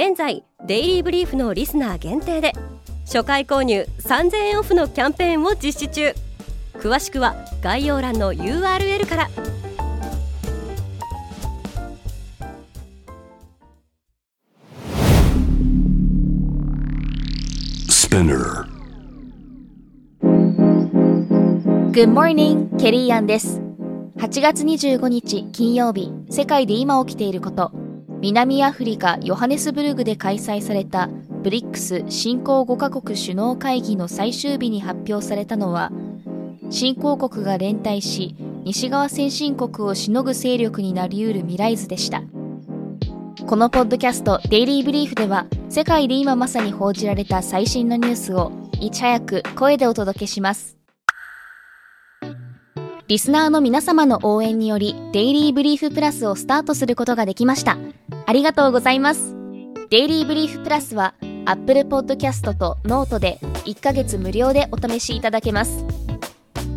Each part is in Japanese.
現在デイリーブリーフのリスナー限定で初回購入3000円オフのキャンペーンを実施中。詳しくは概要欄の URL からス p i n n Good morning, ケリーアンです。8月25日金曜日世界で今起きていること南アフリカ・ヨハネスブルグで開催されたブリックス新興5カ国首脳会議の最終日に発表されたのは新興国が連帯し西側先進国をしのぐ勢力になりうる未来図でした。このポッドキャストデイリーブリーフでは世界で今まさに報じられた最新のニュースをいち早く声でお届けします。リスナーの皆様の応援により Daily Brief Plus をスタートすることができましたありがとうございます Daily Brief Plus は Apple Podcast とノートで1ヶ月無料でお試しいただけます。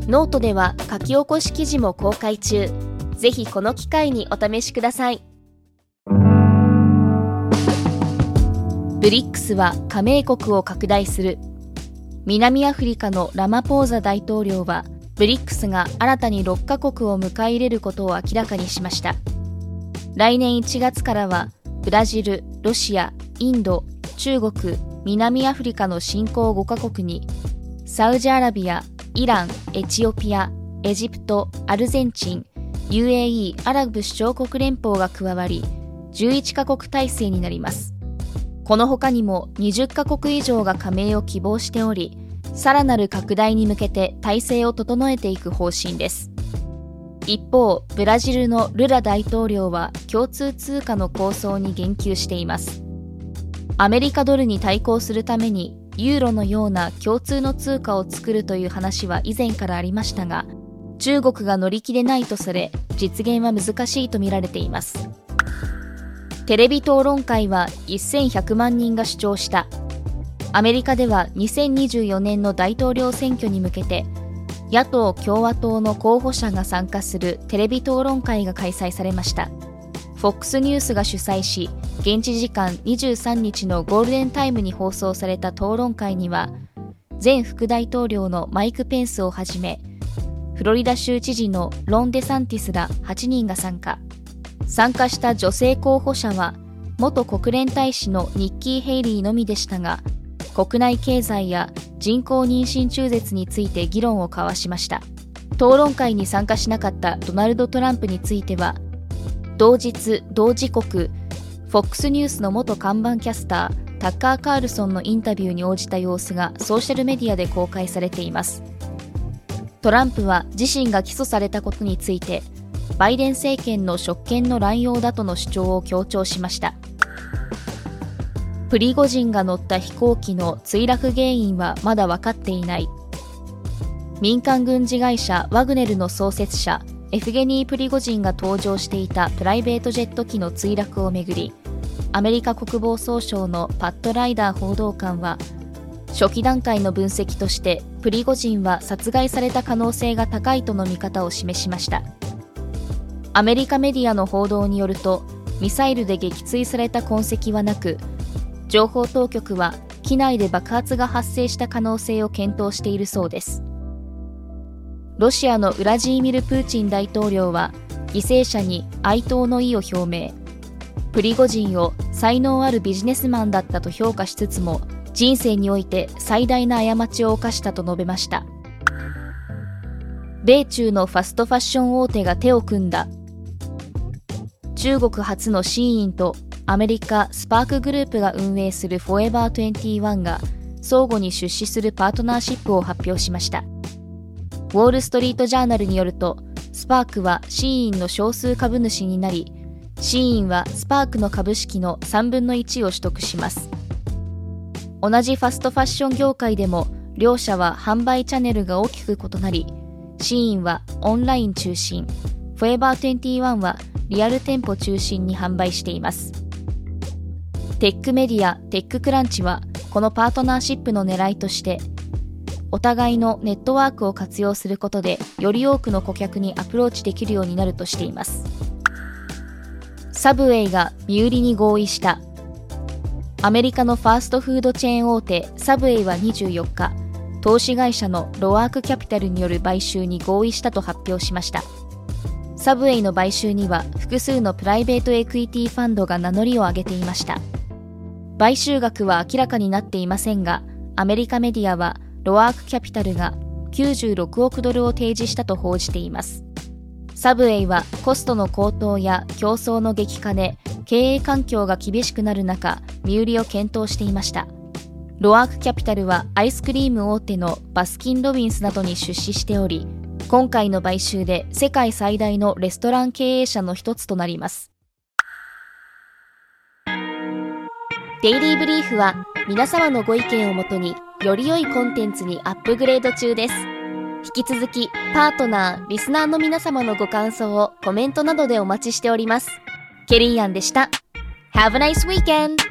ノートでは書き起こし記事も公開中。ぜひこの機会にお試しください。ブリックスは加盟国を拡大する。南アフリカのラマポーザ大統領は、ブリックスが新たに6カ国を迎え入れることを明らかにしました。来年1月からは、ブラジル、ロシア、インド、中国、南アフリカの新興5カ国に、サウジアラビア、イラン、エチオピア、エジプト、アルゼンチン、UAE アラブ首長国連邦が加わり、11カ国体制になります。この他にも20カ国以上が加盟を希望しており、さらなる拡大に向けて体制を整えていく方針です。一方、ブラジルのルラ大統領は共通通貨の構想に言及しています。アメリカドルに対抗するためにユーロのような共通の通貨を作るという話は以前からありましたが中国が乗り気でないとされ実現は難しいとみられていますテレビ討論会は1100万人が主張したアメリカでは2024年の大統領選挙に向けて野党・共和党の候補者が参加するテレビ討論会が開催されました。FOX ニュースが主催し現地時間23日のゴールデンタイムに放送された討論会には前副大統領のマイク・ペンスをはじめフロリダ州知事のロン・デサンティスら8人が参加。参加した女性候補者は元国連大使のニッキー・ヘイリーのみでしたが国内経済や人工妊娠中絶について議論を交わしました。討論会に参加しなかったドナルド・トランプについては同日同時刻 FOX ニュースの元看板キャスタータッカー・カールソンのインタビューに応じた様子がソーシャルメディアで公開されています。トランプは自身が起訴されたことについてバイデン政権の職権の乱用だとの主張を強調しました。プリゴジンが乗った飛行機の墜落原因はまだ分かっていない。民間軍事会社ワグネルの創設者エフゲニー・プリゴジンが搭乗していたプライベートジェット機の墜落をめぐりアメリカ国防総省のパット・ライダー報道官は初期段階の分析としてプリゴジンは殺害された可能性が高いとの見方を示しました。アメリカメディアの報道によるとミサイルで撃墜された痕跡はなく情報当局は機内で爆発が発生した可能性を検討しているそうです。ロシアのウラジーミル・プーチン大統領は犠牲者に哀悼の意を表明。プリゴジンを才能あるビジネスマンだったと評価しつつも人生において最大な過ちを犯したと述べました。米中のファストファッション大手が手を組んだ。中国初のシーインとアメリカスパークグループが運営するフォーエバー21が相互に出資するパートナーシップを発表しました。ウォール・ストリート・ジャーナルによると、スパークはシーインの少数株主になり、シーンはスパークの株式の3分の1を取得します。同じファストファッション業界でも両社は販売チャンネルが大きく異なりシーンはオンライン中心フォーエバー21はリアル店舗中心に販売しています。テックメディア TechCrunch はこのパートナーシップの狙いとしてお互いのネットワークを活用することでより多くの顧客にアプローチできるようになるとしています。サブウェイが身売りに合意した。アメリカのファーストフードチェーン大手サブウェイは24日投資会社のロワークキャピタルによる買収に合意したと発表しました。サブウェイの買収には複数のプライベートエクイティファンドが名乗りを上げていました。買収額は明らかになっていませんがアメリカメディアはロワークキャピタルが96億ドルを提示したと報じています。サブウェイはコストの高騰や競争の激化で経営環境が厳しくなる中身売りを検討していました。ロアークキャピタルはアイスクリーム大手のバスキン・ロビンスなどに出資しており今回の買収で世界最大のレストラン経営者の一つとなります。デイリーブリーフは皆様のご意見をもとにより良いコンテンツにアップグレード中です引き続きパートナー、リスナーの皆様のご感想をコメントなどでお待ちしております。ケリーアンでした。Have a nice weekend!